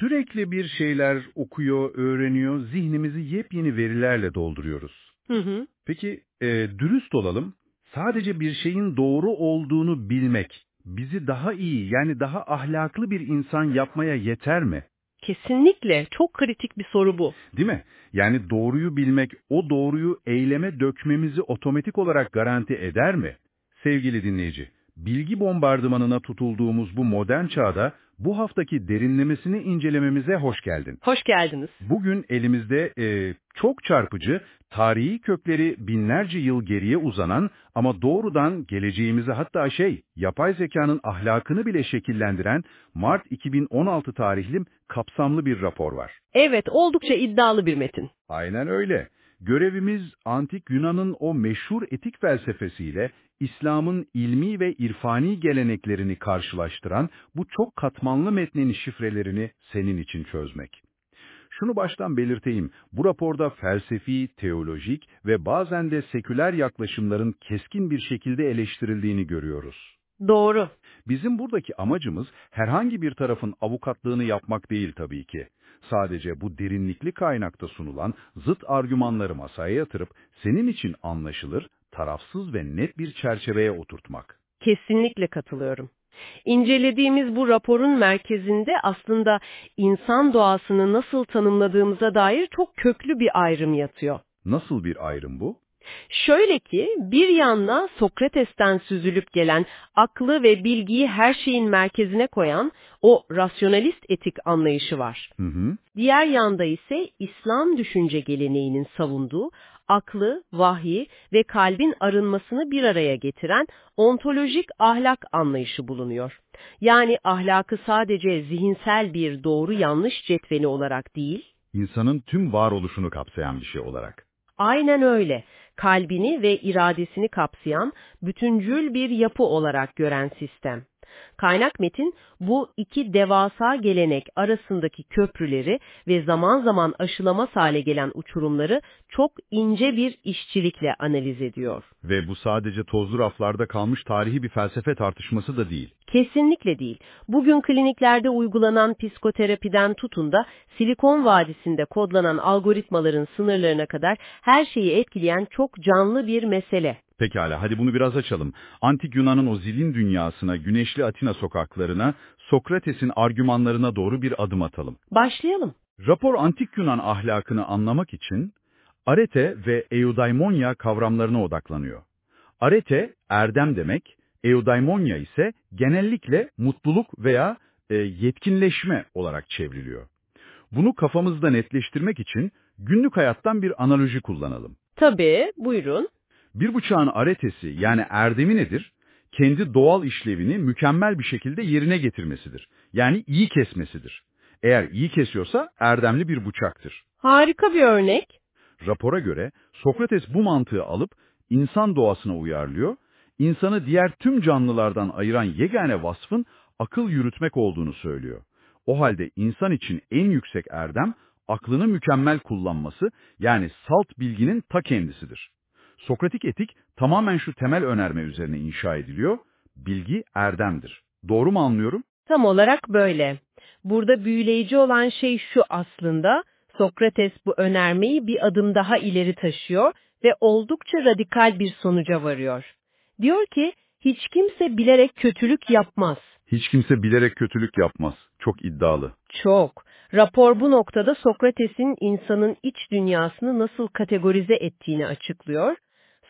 Sürekli bir şeyler okuyor, öğreniyor, zihnimizi yepyeni verilerle dolduruyoruz. Hı hı. Peki, e, dürüst olalım. Sadece bir şeyin doğru olduğunu bilmek bizi daha iyi yani daha ahlaklı bir insan yapmaya yeter mi? Kesinlikle. Çok kritik bir soru bu. Değil mi? Yani doğruyu bilmek, o doğruyu eyleme dökmemizi otomatik olarak garanti eder mi? Sevgili dinleyici, bilgi bombardımanına tutulduğumuz bu modern çağda bu haftaki derinlemesini incelememize hoş geldin. Hoş geldiniz. Bugün elimizde e, çok çarpıcı, tarihi kökleri binlerce yıl geriye uzanan ama doğrudan geleceğimizi hatta şey, yapay zekanın ahlakını bile şekillendiren Mart 2016 tarihli kapsamlı bir rapor var. Evet, oldukça iddialı bir metin. Aynen öyle. Görevimiz antik Yunan'ın o meşhur etik felsefesiyle İslam'ın ilmi ve irfani geleneklerini karşılaştıran bu çok katmanlı metnin şifrelerini senin için çözmek. Şunu baştan belirteyim, bu raporda felsefi, teolojik ve bazen de seküler yaklaşımların keskin bir şekilde eleştirildiğini görüyoruz. Doğru. Bizim buradaki amacımız herhangi bir tarafın avukatlığını yapmak değil tabii ki. Sadece bu derinlikli kaynakta sunulan zıt argümanları masaya yatırıp senin için anlaşılır, tarafsız ve net bir çerçeveye oturtmak. Kesinlikle katılıyorum. İncelediğimiz bu raporun merkezinde aslında insan doğasını nasıl tanımladığımıza dair çok köklü bir ayrım yatıyor. Nasıl bir ayrım bu? Şöyle ki bir yandan Sokrates'ten süzülüp gelen aklı ve bilgiyi her şeyin merkezine koyan o rasyonalist etik anlayışı var. Hı hı. Diğer yanda ise İslam düşünce geleneğinin savunduğu aklı, vahyi ve kalbin arınmasını bir araya getiren ontolojik ahlak anlayışı bulunuyor. Yani ahlakı sadece zihinsel bir doğru yanlış cetveni olarak değil, İnsanın tüm varoluşunu kapsayan bir şey olarak. aynen öyle, kalbini ve iradesini kapsayan bütüncül bir yapı olarak gören sistem. Kaynak metin bu iki devasa gelenek arasındaki köprüleri ve zaman zaman aşılamaz hale gelen uçurumları çok ince bir işçilikle analiz ediyor. Ve bu sadece tozlu raflarda kalmış tarihi bir felsefe tartışması da değil. Kesinlikle değil. Bugün kliniklerde uygulanan psikoterapiden tutun da Silikon Vadisi'nde kodlanan algoritmaların sınırlarına kadar her şeyi etkileyen çok canlı bir mesele. Pekala, hadi bunu biraz açalım. Antik Yunan'ın o zilin dünyasına, güneşli Atina sokaklarına, Sokrates'in argümanlarına doğru bir adım atalım. Başlayalım. Rapor Antik Yunan ahlakını anlamak için arete ve eudaimonia kavramlarına odaklanıyor. Arete, erdem demek, eudaimonia ise genellikle mutluluk veya e, yetkinleşme olarak çevriliyor. Bunu kafamızda netleştirmek için günlük hayattan bir analoji kullanalım. Tabii, buyurun. Bir bıçağın aretesi yani erdemi nedir? Kendi doğal işlevini mükemmel bir şekilde yerine getirmesidir. Yani iyi kesmesidir. Eğer iyi kesiyorsa erdemli bir bıçaktır. Harika bir örnek. Rapora göre Sokrates bu mantığı alıp insan doğasına uyarlıyor, insanı diğer tüm canlılardan ayıran yegane vasfın akıl yürütmek olduğunu söylüyor. O halde insan için en yüksek erdem aklını mükemmel kullanması yani salt bilginin ta kendisidir. Sokratik etik tamamen şu temel önerme üzerine inşa ediliyor, bilgi erdemdir. Doğru mu anlıyorum? Tam olarak böyle. Burada büyüleyici olan şey şu aslında, Sokrates bu önermeyi bir adım daha ileri taşıyor ve oldukça radikal bir sonuca varıyor. Diyor ki, hiç kimse bilerek kötülük yapmaz. Hiç kimse bilerek kötülük yapmaz. Çok iddialı. Çok. Rapor bu noktada Sokrates'in insanın iç dünyasını nasıl kategorize ettiğini açıklıyor.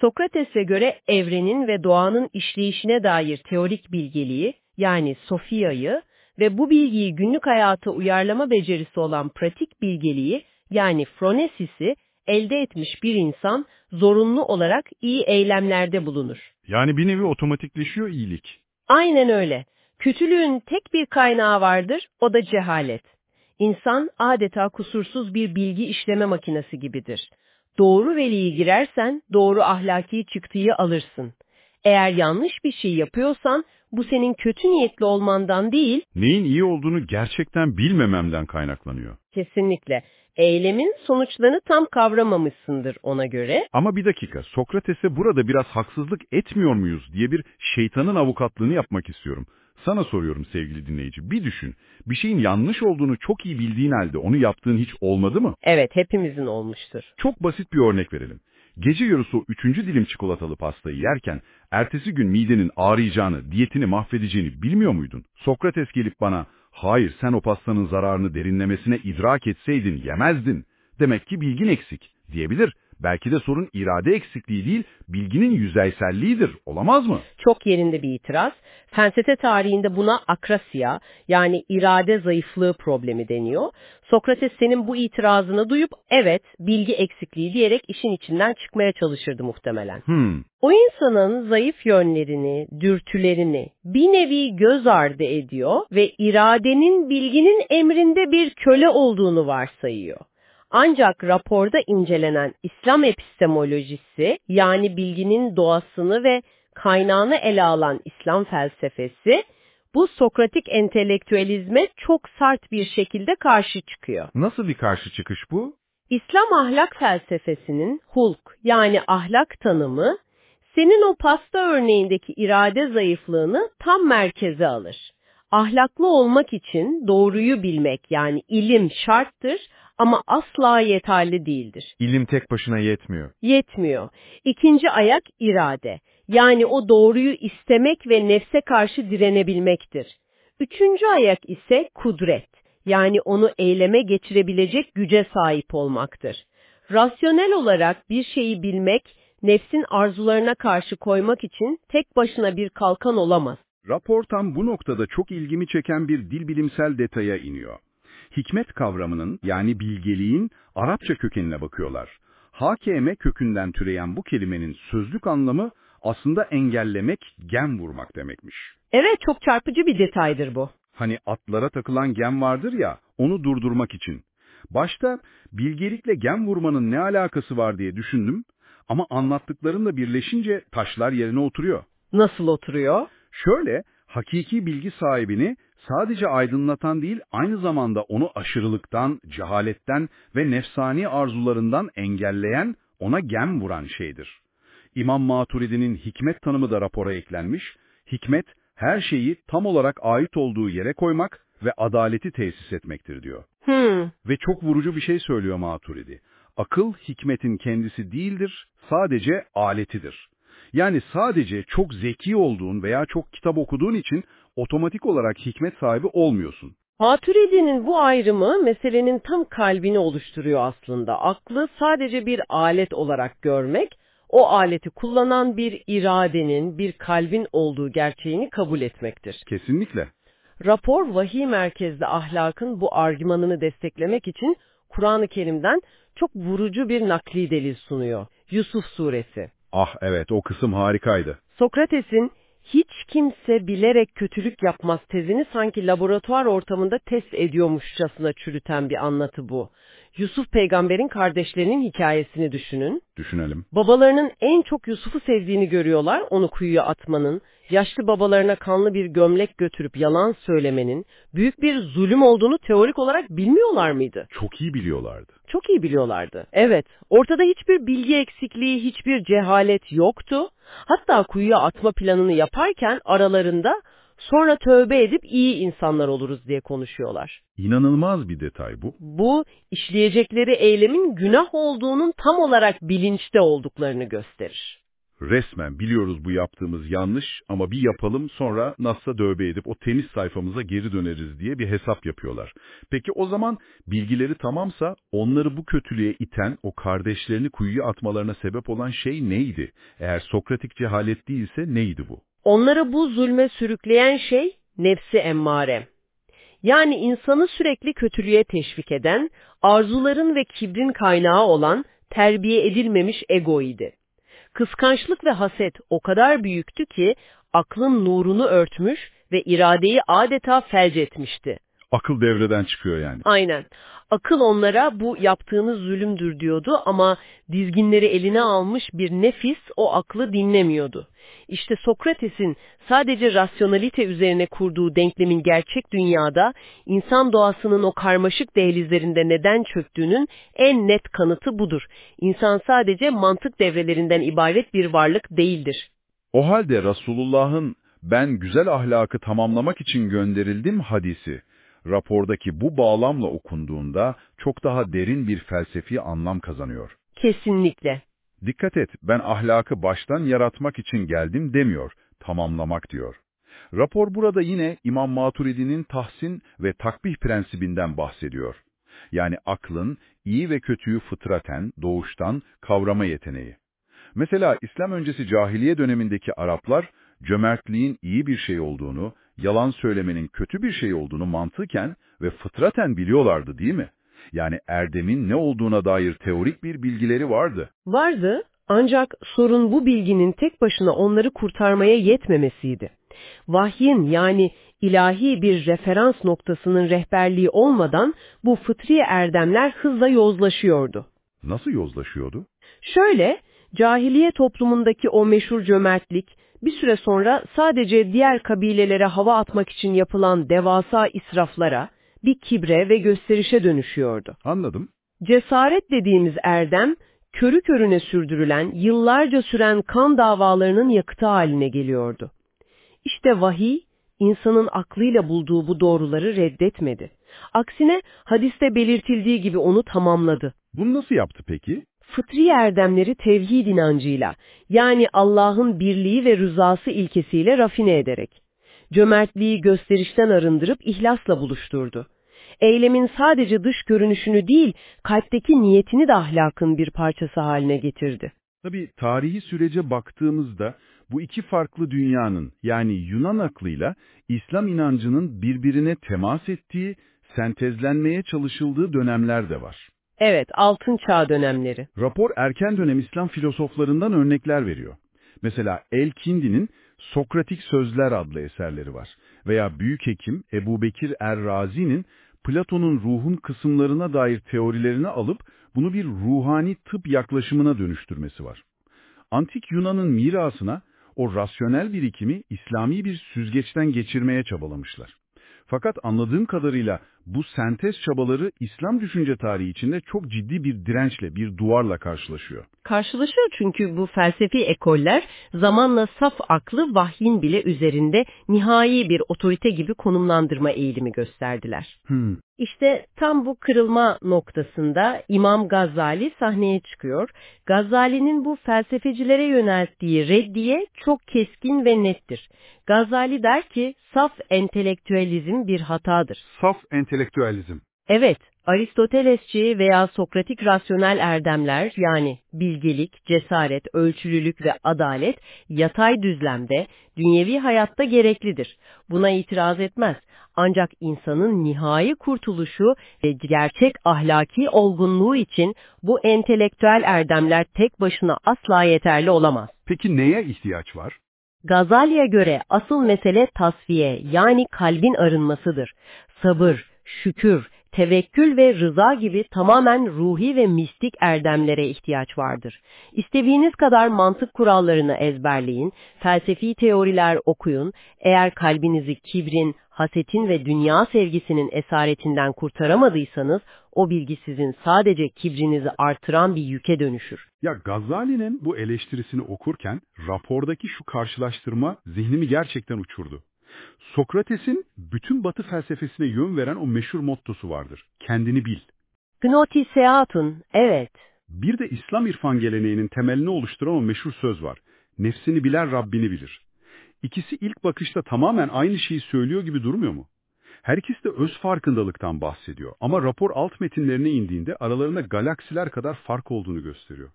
Sokrates'e göre evrenin ve doğanın işleyişine dair teorik bilgeliği, yani Sofia'yı ve bu bilgiyi günlük hayata uyarlama becerisi olan pratik bilgeliği, yani Phronesis'i elde etmiş bir insan zorunlu olarak iyi eylemlerde bulunur. Yani bir nevi otomatikleşiyor iyilik. Aynen öyle. Kötülüğün tek bir kaynağı vardır, o da cehalet. İnsan adeta kusursuz bir bilgi işleme makinesi gibidir. Doğru veliyi girersen doğru ahlaki çıktıyı alırsın. Eğer yanlış bir şey yapıyorsan bu senin kötü niyetli olmandan değil, Neyin iyi olduğunu gerçekten bilmememden kaynaklanıyor. kesinlikle eylemin sonuçlarını tam kavramamışsındır ona göre. Ama bir dakika, Sokrates'e burada biraz haksızlık etmiyor muyuz diye bir şeytanın avukatlığını yapmak istiyorum. Sana soruyorum sevgili dinleyici, bir düşün. Bir şeyin yanlış olduğunu çok iyi bildiğin halde onu yaptığın hiç olmadı mı? Evet, hepimizin olmuştur. Çok basit bir örnek verelim. Gece yarısı üçüncü dilim çikolatalı pastayı yerken, ertesi gün midenin ağrıyacağını, diyetini mahvedeceğini bilmiyor muydun? Sokrates gelip bana, hayır sen o pastanın zararını derinlemesine idrak etseydin yemezdin. Demek ki bilgin eksik diyebilir. Belki de sorun irade eksikliği değil, bilginin yüzeyselliğidir. Olamaz mı? Çok yerinde bir itiraz. Felsefe tarihinde buna akrasya yani irade zayıflığı problemi deniyor. Sokrates senin bu itirazını duyup evet bilgi eksikliği diyerek işin içinden çıkmaya çalışırdı muhtemelen. Hmm, O insanın zayıf yönlerini, dürtülerini bir nevi göz ardı ediyor ve iradenin bilginin emrinde bir köle olduğunu varsayıyor. Ancak raporda incelenen İslam epistemolojisi yani bilginin doğasını ve kaynağını ele alan İslam felsefesi bu Sokratik entelektüelizme çok sert bir şekilde karşı çıkıyor. nasıl bir karşı çıkış bu? İslam ahlak felsefesinin hulk yani ahlak tanımı senin o pasta örneğindeki irade zayıflığını tam merkeze alır. Ahlaklı olmak için doğruyu bilmek yani ilim şarttır ama asla yeterli değildir. İlim tek başına yetmiyor. Yetmiyor. İkinci ayak irade. Yani o doğruyu istemek ve nefse karşı direnebilmektir. Üçüncü ayak ise kudret. Yani onu eyleme geçirebilecek güce sahip olmaktır. Rasyonel olarak bir şeyi bilmek, nefsin arzularına karşı koymak için tek başına bir kalkan olamaz. Rapor tam bu noktada çok ilgimi çeken bir dil bilimsel detaya iniyor. Hikmet kavramının yani bilgeliğin Arapça kökenine bakıyorlar. HKM kökünden türeyen bu kelimenin sözlük anlamı aslında engellemek, gem vurmak demekmiş. Evet çok çarpıcı bir detaydır bu. Hani atlara takılan gem vardır ya, onu durdurmak için. Başta bilgelikle gem vurmanın ne alakası var diye düşündüm ama anlattıklarımla birleşince taşlar yerine oturuyor. Nasıl oturuyor? Şöyle, hakiki bilgi sahibini sadece aydınlatan değil, aynı zamanda onu aşırılıktan, cehaletten ve nefsani arzularından engelleyen, ona gem vuran şeydir. İmam Maturidi'nin hikmet tanımı da rapora eklenmiş. Hikmet, her şeyi tam olarak ait olduğu yere koymak ve adaleti tesis etmektir diyor. Hmm, Ve çok vurucu bir şey söylüyor Maturidi. Akıl hikmetin kendisi değildir, sadece aletidir. Yani sadece çok zeki olduğun veya çok kitap okuduğun için otomatik olarak hikmet sahibi olmuyorsun. Maturidi'nin bu ayrımı meselenin tam kalbini oluşturuyor aslında. Aklı sadece bir alet olarak görmek, o aleti kullanan bir iradenin, bir kalbin olduğu gerçeğini kabul etmektir. Kesinlikle. Rapor vahiy merkezli ahlakın bu argümanını desteklemek için Kur'an-ı Kerim'den çok vurucu bir nakli delil sunuyor. Yusuf suresi. Ah evet o kısım harikaydı. Sokrates'in hiç kimse bilerek kötülük yapmaz tezini sanki laboratuvar ortamında test ediyormuşçasına çürüten bir anlatı bu. Yusuf peygamberin kardeşlerinin hikayesini düşünün. Düşünelim. Babalarının en çok Yusuf'u sevdiğini görüyorlar, onu kuyuya atmanın, yaşlı babalarına kanlı bir gömlek götürüp yalan söylemenin büyük bir zulüm olduğunu teorik olarak bilmiyorlar mıydı? Çok iyi biliyorlardı. Çok iyi biliyorlardı. Evet, ortada hiçbir bilgi eksikliği, hiçbir cehalet yoktu. Hatta kuyuya atma planını yaparken aralarında sonra tövbe edip iyi insanlar oluruz diye konuşuyorlar. İnanılmaz bir detay bu. Bu işleyecekleri eylemin günah olduğunun tam olarak bilinçte olduklarını gösterir. Resmen biliyoruz bu yaptığımız yanlış ama bir yapalım sonra nasılsa dövbe edip o temiz sayfamıza geri döneriz diye bir hesap yapıyorlar. Peki o zaman bilgileri tamamsa onları bu kötülüğe iten o kardeşlerini kuyuya atmalarına sebep olan şey neydi? Eğer Sokratik cehalet değilse neydi bu? Onları bu zulme sürükleyen şey nefsi emmare. Yani insanı sürekli kötülüğe teşvik eden, arzuların ve kibrin kaynağı olan terbiye edilmemiş ego idi. Kıskançlık ve haset o kadar büyüktü ki aklın nurunu örtmüş ve iradeyi adeta felç etmişti. Akıl devreden çıkıyor yani. Aynen. Akıl onlara bu yaptığınız zulümdür diyordu ama dizginleri eline almış bir nefis o aklı dinlemiyordu. İşte Sokrates'in sadece rasyonalite üzerine kurduğu denklemin gerçek dünyada insan doğasının o karmaşık dehlizlerinde neden çöktüğünün en net kanıtı budur. İnsan sadece mantık devrelerinden ibaret bir varlık değildir. O halde Resulullah'ın ben güzel ahlakı tamamlamak için gönderildim hadisi. Rapordaki bu bağlamla okunduğunda çok daha derin bir felsefi anlam kazanıyor. Kesinlikle. Dikkat et, ben ahlakı baştan yaratmak için geldim demiyor, tamamlamak diyor. Rapor burada yine İmam Maturidi'nin tahsin ve takbih prensibinden bahsediyor. Yani aklın iyi ve kötüyü fıtraten, doğuştan kavrama yeteneği. Mesela İslam öncesi cahiliye dönemindeki Araplar, cömertliğin iyi bir şey olduğunu, yalan söylemenin kötü bir şey olduğunu mantıken ve fıtraten biliyorlardı değil mi? Yani erdemin ne olduğuna dair teorik bir bilgileri vardı. Vardı ancak sorun bu bilginin tek başına onları kurtarmaya yetmemesiydi. Vahyin yani ilahi bir referans noktasının rehberliği olmadan bu fıtri erdemler hızla yozlaşıyordu. Nasıl yozlaşıyordu? Şöyle, cahiliye toplumundaki o meşhur cömertlik, bir süre sonra sadece diğer kabilelere hava atmak için yapılan devasa israflara, bir kibre ve gösterişe dönüşüyordu. Anladım. Cesaret dediğimiz erdem, körü körüne sürdürülen, yıllarca süren kan davalarının yakıtı haline geliyordu. İşte vahiy, insanın aklıyla bulduğu bu doğruları reddetmedi. Aksine hadiste belirtildiği gibi onu tamamladı. Bunu nasıl yaptı peki? Fıtri erdemleri tevhid inancıyla, yani Allah'ın birliği ve rızası ilkesiyle rafine ederek. Cömertliği gösterişten arındırıp ihlasla buluşturdu. Eylemin sadece dış görünüşünü değil, kalpteki niyetini de ahlakın bir parçası haline getirdi. Tabii tarihi sürece baktığımızda bu iki farklı dünyanın yani Yunan aklıyla İslam inancının birbirine temas ettiği, sentezlenmeye çalışıldığı dönemler de var. Evet, altın çağ dönemleri. Rapor erken dönem İslam filozoflarından örnekler veriyor. Mesela El-Kindi'nin Sokratik Sözler adlı eserleri var. Veya büyük hekim Ebu Bekir Er-Razi'nin Platon'un ruhun kısımlarına dair teorilerini alıp bunu bir ruhani tıp yaklaşımına dönüştürmesi var. Antik Yunan'ın mirasına o rasyonel birikimi İslami bir süzgeçten geçirmeye çabalamışlar. Fakat anladığım kadarıyla bu sentez çabaları İslam düşünce tarihi içinde çok ciddi bir dirençle, bir duvarla karşılaşıyor. Karşılaşıyor çünkü bu felsefi ekoller zamanla saf aklı vahyin bile üzerinde nihai bir otorite gibi konumlandırma eğilimi gösterdiler. Hmm. İşte tam bu kırılma noktasında İmam Gazali sahneye çıkıyor. Gazali'nin bu felsefecilere yönelttiği reddiye çok keskin ve nettir. Gazali der ki saf entelektüelizm bir hatadır. Saf entelektüelizm. Evet, Aristotelesçi veya Sokratik rasyonel erdemler yani bilgelik, cesaret, ölçülülük ve adalet yatay düzlemde, dünyevi hayatta gereklidir. Buna itiraz etmez. Ancak insanın nihai kurtuluşu ve gerçek ahlaki olgunluğu için bu entelektüel erdemler tek başına asla yeterli olamaz. Peki neye ihtiyaç var? Gazali'ye göre asıl mesele tasfiye yani kalbin arınmasıdır. Sabır, şükür, tevekkül ve rıza gibi tamamen ruhi ve mistik erdemlere ihtiyaç vardır. İstediğiniz kadar mantık kurallarını ezberleyin, felsefi teoriler okuyun, eğer kalbinizi kibrin, hasetin ve dünya sevgisinin esaretinden kurtaramadıysanız, o bilgi sizin sadece kibrinizi artıran bir yüke dönüşür. Ya Gazali'nin bu eleştirisini okurken rapordaki şu karşılaştırma zihnimi gerçekten uçurdu. Sokrates'in bütün batı felsefesine yön veren o meşhur mottosu vardır. Kendini bil. Gnotiseatun, evet. Bir de İslam irfan geleneğinin temelini oluşturan o meşhur söz var. Nefsini bilen Rabbini bilir. İkisi ilk bakışta tamamen aynı şeyi söylüyor gibi durmuyor mu? Her ikisi de öz farkındalıktan bahsediyor ama rapor alt metinlerine indiğinde aralarında galaksiler kadar fark olduğunu gösteriyor.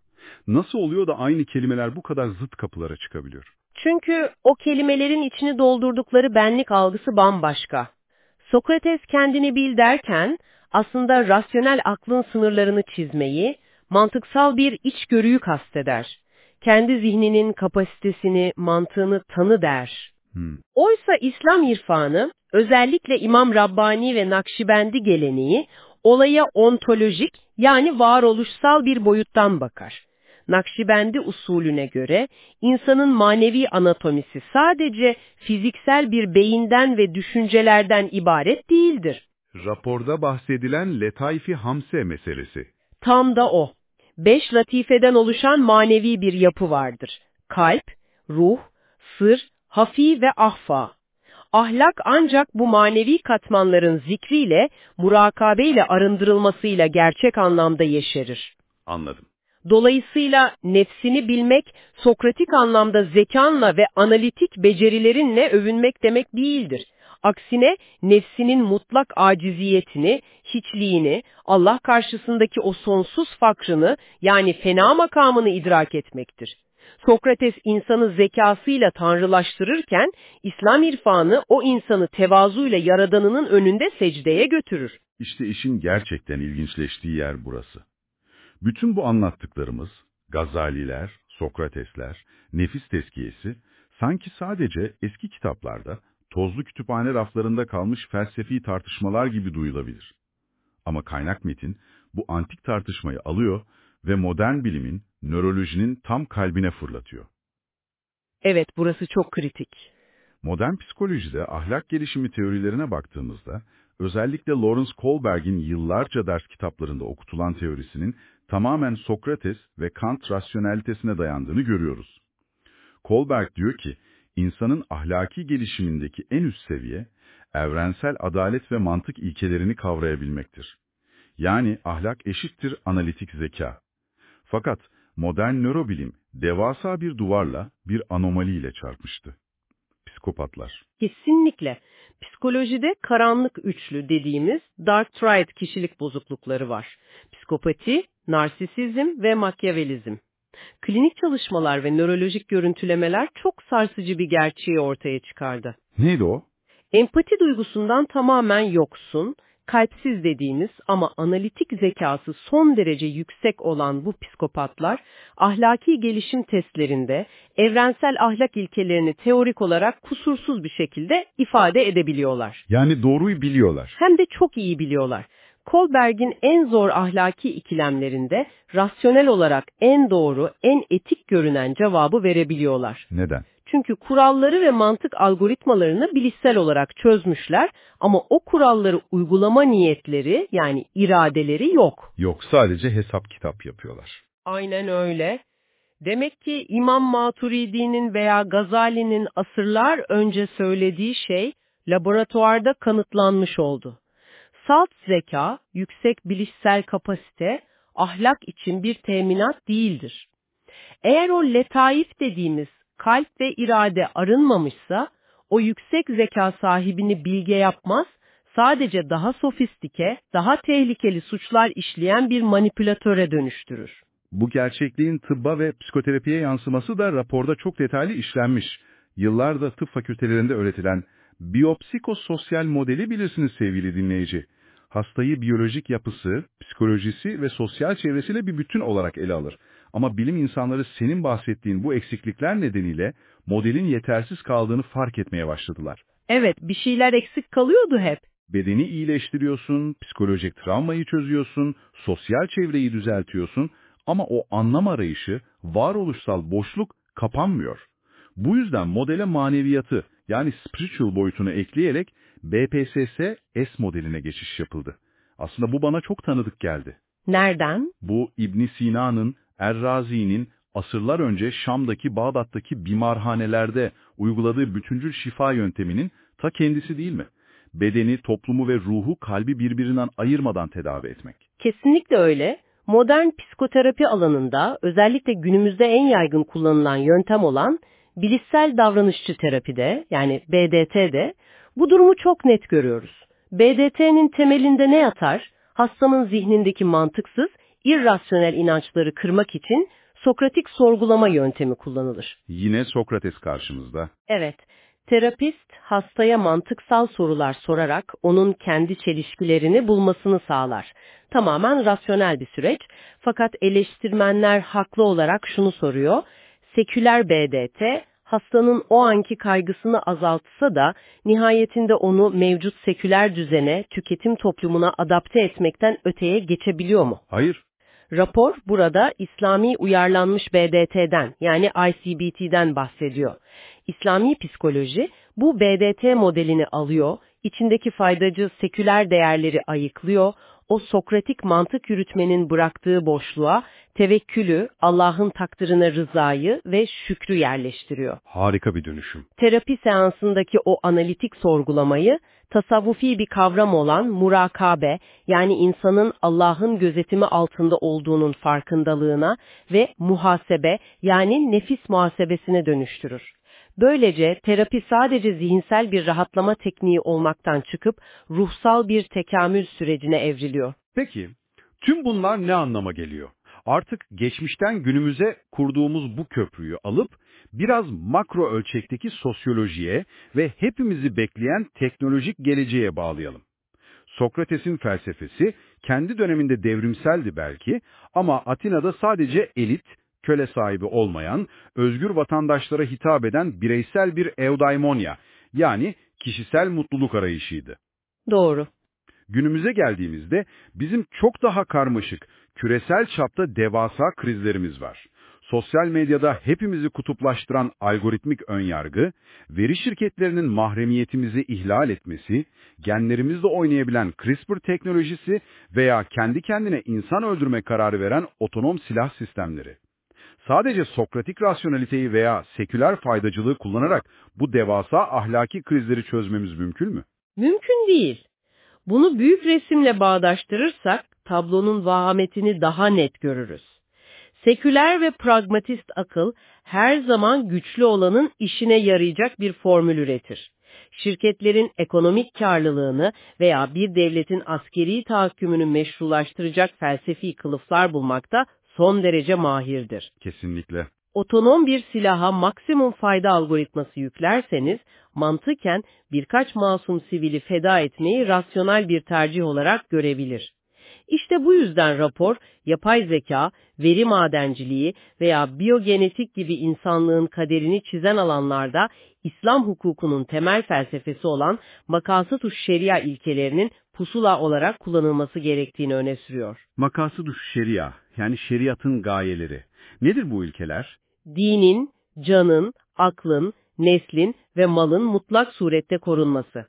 Nasıl oluyor da aynı kelimeler bu kadar zıt kapılara çıkabiliyor? Çünkü o kelimelerin içini doldurdukları benlik algısı bambaşka. Sokrates kendini bil derken aslında rasyonel aklın sınırlarını çizmeyi, mantıksal bir içgörüyü kasteder. Kendi zihninin kapasitesini, mantığını tanı der. Hmm. Oysa İslam irfanı, özellikle İmam Rabbani ve Nakşibendi geleneği, olaya ontolojik yani varoluşsal bir boyuttan bakar. Nakşibendi usulüne göre insanın manevi anatomisi sadece fiziksel bir beyinden ve düşüncelerden ibaret değildir. Raporda bahsedilen letayfi hamse meselesi. Tam da o. Beş latifeden oluşan manevi bir yapı vardır. Kalp, ruh, sır, hafi ve ahfa. Ahlak ancak bu manevi katmanların zikriyle, murakabeyle arındırılmasıyla gerçek anlamda yeşerir. Anladım. Dolayısıyla nefsini bilmek, Sokratik anlamda zekanla ve analitik becerilerinle övünmek demek değildir. Aksine nefsinin mutlak aciziyetini, hiçliğini, Allah karşısındaki o sonsuz fakrını yani fena makamını idrak etmektir. Sokrates insanı zekasıyla tanrılaştırırken, İslam irfanı o insanı tevazuyla yaradanının önünde secdeye götürür. İşte işin gerçekten ilginçleştiği yer burası. Bütün bu anlattıklarımız, Gazaliler, Sokratesler, nefis teskiyesi, sanki sadece eski kitaplarda, tozlu kütüphane raflarında kalmış felsefi tartışmalar gibi duyulabilir. Ama kaynak metin bu antik tartışmayı alıyor ve modern bilimin, nörolojinin tam kalbine fırlatıyor. Evet, burası çok kritik. Modern psikolojide ahlak gelişimi teorilerine baktığımızda, özellikle Lawrence Kohlberg'in yıllarca ders kitaplarında okutulan teorisinin tamamen Sokrates ve Kant rasyonelitesine dayandığını görüyoruz. Kohlberg diyor ki, insanın ahlaki gelişimindeki en üst seviye, evrensel adalet ve mantık ilkelerini kavrayabilmektir. Yani ahlak eşittir analitik zeka. Fakat modern nörobilim devasa bir duvarla, bir anomaliyle çarpmıştı. Psikopatlar. Kesinlikle. Psikolojide karanlık üçlü dediğimiz dark triad kişilik bozuklukları var. Psikopati, narsisizm ve makyavelizm. Klinik çalışmalar ve nörolojik görüntülemeler çok sarsıcı bir gerçeği ortaya çıkardı. Neydi o? Empati duygusundan tamamen yoksun, kalpsiz dediğimiz ama analitik zekası son derece yüksek olan bu psikopatlar, ahlaki gelişim testlerinde evrensel ahlak ilkelerini teorik olarak kusursuz bir şekilde ifade edebiliyorlar. Yani doğruyu biliyorlar. Hem de çok iyi biliyorlar. Kohlberg'in en zor ahlaki ikilemlerinde rasyonel olarak en doğru, en etik görünen cevabı verebiliyorlar. Neden? Çünkü kuralları ve mantık algoritmalarını bilişsel olarak çözmüşler ama o kuralları uygulama niyetleri yani iradeleri yok. Yok sadece hesap kitap yapıyorlar. Aynen öyle. Demek ki İmam Maturidi'nin veya Gazali'nin asırlar önce söylediği şey laboratuvarda kanıtlanmış oldu. Salt zeka, yüksek bilişsel kapasite, ahlak için bir teminat değildir. Eğer o letaif dediğimiz kalp ve irade arınmamışsa, o yüksek zeka sahibini bilge yapmaz, sadece daha sofistike, daha tehlikeli suçlar işleyen bir manipülatöre dönüştürür. Bu gerçekliğin tıbba ve psikoterapiye yansıması da raporda çok detaylı işlenmiş. Yıllarda tıp fakültelerinde öğretilen biyopsikososyal modeli bilirsiniz sevgili dinleyici. Hastayı biyolojik yapısı, psikolojisi ve sosyal çevresiyle bir bütün olarak ele alır. Ama bilim insanları senin bahsettiğin bu eksiklikler nedeniyle modelin yetersiz kaldığını fark etmeye başladılar. Evet, bir şeyler eksik kalıyordu hep. Bedeni iyileştiriyorsun, psikolojik travmayı çözüyorsun, sosyal çevreyi düzeltiyorsun ama o anlam arayışı, varoluşsal boşluk kapanmıyor. Bu yüzden modele maneviyatı yani spiritual boyutunu ekleyerek BPSS S modeline geçiş yapıldı. Aslında bu bana çok tanıdık geldi. Nereden? Bu İbn Sina'nın, Errazi'nin asırlar önce Şam'daki, Bağdat'taki bimarhanelerde uyguladığı bütüncül şifa yönteminin ta kendisi değil mi? Bedeni, toplumu ve ruhu kalbi birbirinden ayırmadan tedavi etmek. Kesinlikle öyle. Modern psikoterapi alanında özellikle günümüzde en yaygın kullanılan yöntem olan bilişsel davranışçı terapide yani BDT'de bu durumu çok net görüyoruz. BDT'nin temelinde ne yatar? Hastanın zihnindeki mantıksız, irrasyonel inançları kırmak için Sokratik sorgulama yöntemi kullanılır. Yine Sokrates karşımızda. Evet, terapist hastaya mantıksal sorular sorarak onun kendi çelişkilerini bulmasını sağlar. Tamamen rasyonel bir süreç fakat eleştirmenler haklı olarak şunu soruyor. Seküler BDT hastanın o anki kaygısını azaltsa da nihayetinde onu mevcut seküler düzene, tüketim toplumuna adapte etmekten öteye geçebiliyor mu? Hayır. Rapor burada İslami uyarlanmış BDT'den yani ICBT'den bahsediyor. İslami psikoloji bu BDT modelini alıyor, içindeki faydacı seküler değerleri ayıklıyor, o Sokratik mantık yürütmenin bıraktığı boşluğa tevekkülü, Allah'ın takdirine rızayı ve şükrü yerleştiriyor. Harika bir dönüşüm. Terapi seansındaki o analitik sorgulamayı tasavvufi bir kavram olan murakabe yani insanın Allah'ın gözetimi altında olduğunun farkındalığına ve muhasebe yani nefis muhasebesine dönüştürür. Böylece terapi sadece zihinsel bir rahatlama tekniği olmaktan çıkıp ruhsal bir tekamül sürecine evriliyor. Peki, tüm bunlar ne anlama geliyor? Artık geçmişten günümüze kurduğumuz bu köprüyü alıp biraz makro ölçekteki sosyolojiye ve hepimizi bekleyen teknolojik geleceğe bağlayalım. Sokrates'in felsefesi kendi döneminde devrimseldi belki ama Atina'da sadece elit, köle sahibi olmayan, özgür vatandaşlara hitap eden bireysel bir eudaimonia yani kişisel mutluluk arayışıydı. Doğru. Günümüze geldiğimizde bizim çok daha karmaşık, küresel çapta devasa krizlerimiz var. Sosyal medyada hepimizi kutuplaştıran algoritmik önyargı, veri şirketlerinin mahremiyetimizi ihlal etmesi, genlerimizle oynayabilen CRISPR teknolojisi veya kendi kendine insan öldürme kararı veren otonom silah sistemleri. Sadece sokratik rasyoneliteyi veya seküler faydacılığı kullanarak bu devasa ahlaki krizleri çözmemiz mümkün mü? Mümkün değil. Bunu büyük resimle bağdaştırırsak tablonun vahametini daha net görürüz. Seküler ve pragmatist akıl her zaman güçlü olanın işine yarayacak bir formül üretir. Şirketlerin ekonomik karlılığını veya bir devletin askeri tahakkümünü meşrulaştıracak felsefi kılıflar bulmakta son derece mahirdir. Kesinlikle. Otonom bir silaha maksimum fayda algoritması yüklerseniz, mantıken birkaç masum sivili feda etmeyi rasyonel bir tercih olarak görebilir. İşte bu yüzden rapor, yapay zeka, veri madenciliği veya biyogenetik gibi insanlığın kaderini çizen alanlarda İslam hukukunun temel felsefesi olan makasıt şeria ilkelerinin pusula olarak kullanılması gerektiğini öne sürüyor. Makasıd şeria, yani şeriatın gayeleri. Nedir bu ilkeler? Dinin, canın, aklın, neslin ve malın mutlak surette korunması.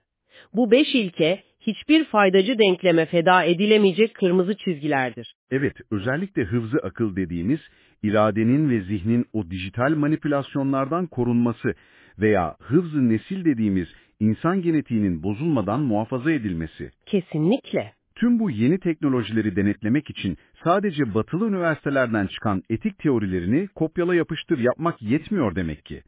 Bu beş ilke hiçbir faydacı denkleme feda edilemeyecek kırmızı çizgilerdir. Evet, özellikle hıfzı akıl dediğimiz iradenin ve zihnin o dijital manipülasyonlardan korunması veya hıfzı nesil dediğimiz insan genetiğinin bozulmadan muhafaza edilmesi. Kesinlikle. Tüm bu yeni teknolojileri denetlemek için sadece batılı üniversitelerden çıkan etik teorilerini kopyala yapıştır yapmak yetmiyor demek ki.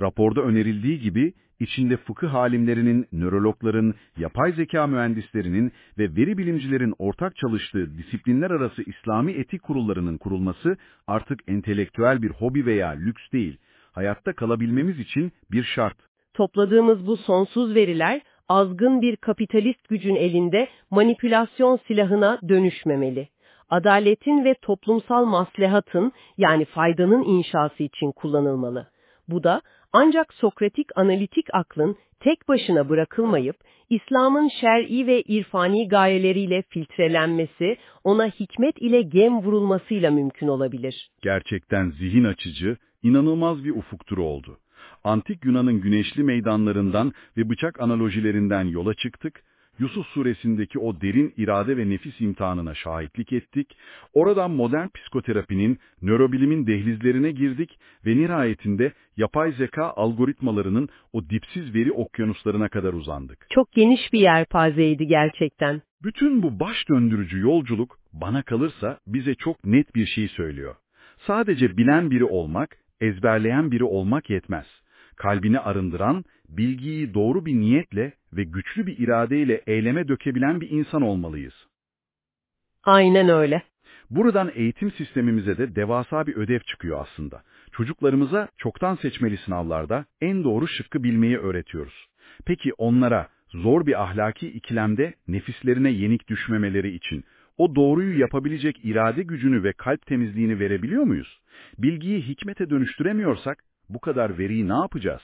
Raporda önerildiği gibi içinde fıkıh halimlerinin, nörologların, yapay zeka mühendislerinin ve veri bilimcilerin ortak çalıştığı disiplinler arası İslami etik kurullarının kurulması artık entelektüel bir hobi veya lüks değil, hayatta kalabilmemiz için bir şart. Topladığımız bu sonsuz veriler azgın bir kapitalist gücün elinde manipülasyon silahına dönüşmemeli. Adaletin ve toplumsal maslahatın yani faydanın inşası için kullanılmalı. Bu da ancak Sokratik analitik aklın tek başına bırakılmayıp İslam'ın şer'i ve irfani gayeleriyle filtrelenmesi, ona hikmet ile gem vurulmasıyla mümkün olabilir. Gerçekten zihin açıcı, inanılmaz bir ufuk turu oldu. Antik Yunan'ın güneşli meydanlarından ve bıçak analojilerinden yola çıktık, Yusuf suresindeki o derin irade ve nefis imtihanına şahitlik ettik, oradan modern psikoterapinin, nörobilimin dehlizlerine girdik ve nihayetinde yapay zeka algoritmalarının o dipsiz veri okyanuslarına kadar uzandık. Çok geniş bir yelpazeydi gerçekten. Bütün bu baş döndürücü yolculuk bana kalırsa bize çok net bir şey söylüyor. Sadece bilen biri olmak, ezberleyen biri olmak yetmez. Kalbini arındıran, bilgiyi doğru bir niyetle ve güçlü bir iradeyle eyleme dökebilen bir insan olmalıyız. Aynen öyle. Buradan eğitim sistemimize de devasa bir ödev çıkıyor aslında. Çocuklarımıza çoktan seçmeli sınavlarda en doğru şıkkı bilmeyi öğretiyoruz. Peki onlara zor bir ahlaki ikilemde nefislerine yenik düşmemeleri için o doğruyu yapabilecek irade gücünü ve kalp temizliğini verebiliyor muyuz? Bilgiyi hikmete dönüştüremiyorsak bu kadar veriyi ne yapacağız?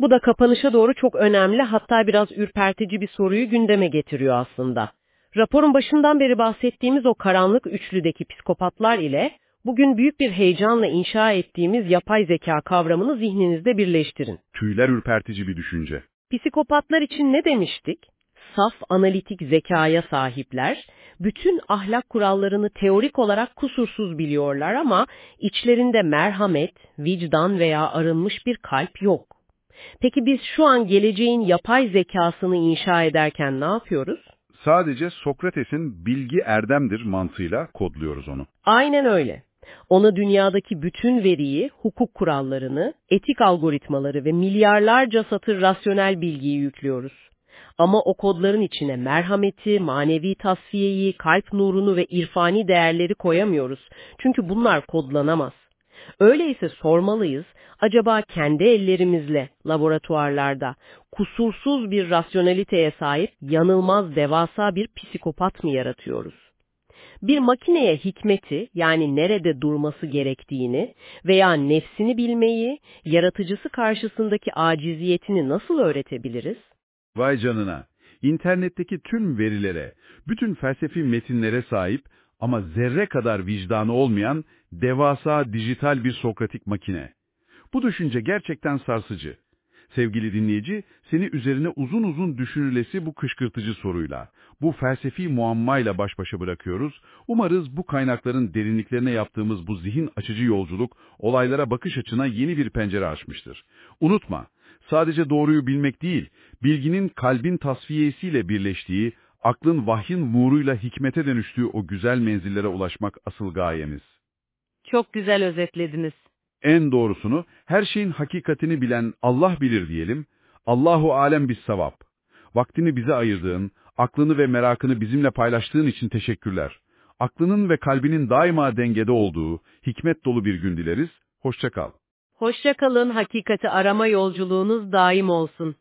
Bu da kapanışa doğru çok önemli hatta biraz ürpertici bir soruyu gündeme getiriyor aslında. Raporun başından beri bahsettiğimiz o karanlık üçlüdeki psikopatlar ile bugün büyük bir heyecanla inşa ettiğimiz yapay zeka kavramını zihninizde birleştirin. Tüyler ürpertici bir düşünce. Psikopatlar için ne demiştik? Saf analitik zekaya sahipler, Bütün ahlak kurallarını teorik olarak kusursuz biliyorlar ama içlerinde merhamet, vicdan veya arınmış bir kalp yok. Peki biz şu an geleceğin yapay zekasını inşa ederken ne yapıyoruz? Sadece Sokrates'in bilgi erdemdir mantığıyla kodluyoruz onu. Aynen öyle. Ona dünyadaki bütün veriyi, hukuk kurallarını, etik algoritmaları ve milyarlarca satır rasyonel bilgiyi yüklüyoruz. Ama o kodların içine merhameti, manevi tasfiyeyi, kalp nurunu ve irfani değerleri koyamıyoruz. Çünkü bunlar kodlanamaz. Öyleyse sormalıyız, acaba kendi ellerimizle laboratuvarlarda kusursuz bir rasyonaliteye sahip yanılmaz devasa bir psikopat mı yaratıyoruz? Bir makineye hikmeti yani nerede durması gerektiğini veya nefsini bilmeyi, yaratıcısı karşısındaki aciziyetini nasıl öğretebiliriz? Vay canına! İnternetteki tüm verilere, bütün felsefi metinlere sahip ama zerre kadar vicdanı olmayan devasa dijital bir Sokratik makine. Bu düşünce gerçekten sarsıcı. Sevgili dinleyici, seni üzerine uzun uzun düşünülesi bu kışkırtıcı soruyla, bu felsefi muammayla baş başa bırakıyoruz. Umarız bu kaynakların derinliklerine yaptığımız bu zihin açıcı yolculuk, olaylara bakış açına yeni bir pencere açmıştır. Unutma, sadece doğruyu bilmek değil, bilginin kalbin tasfiyesiyle birleştiği, aklın vahyin nuruyla hikmete dönüştüğü o güzel menzillere ulaşmak asıl gayemiz. Çok güzel özetlediniz. En doğrusunu, her şeyin hakikatini bilen Allah bilir diyelim, Allahu alem bis sevap. Vaktini bize ayırdığın, aklını ve merakını bizimle paylaştığın için teşekkürler. Aklının ve kalbinin daima dengede olduğu, hikmet dolu bir gün dileriz. Hoşça kal. Hoşça kalın, hakikati arama yolculuğunuz daim olsun.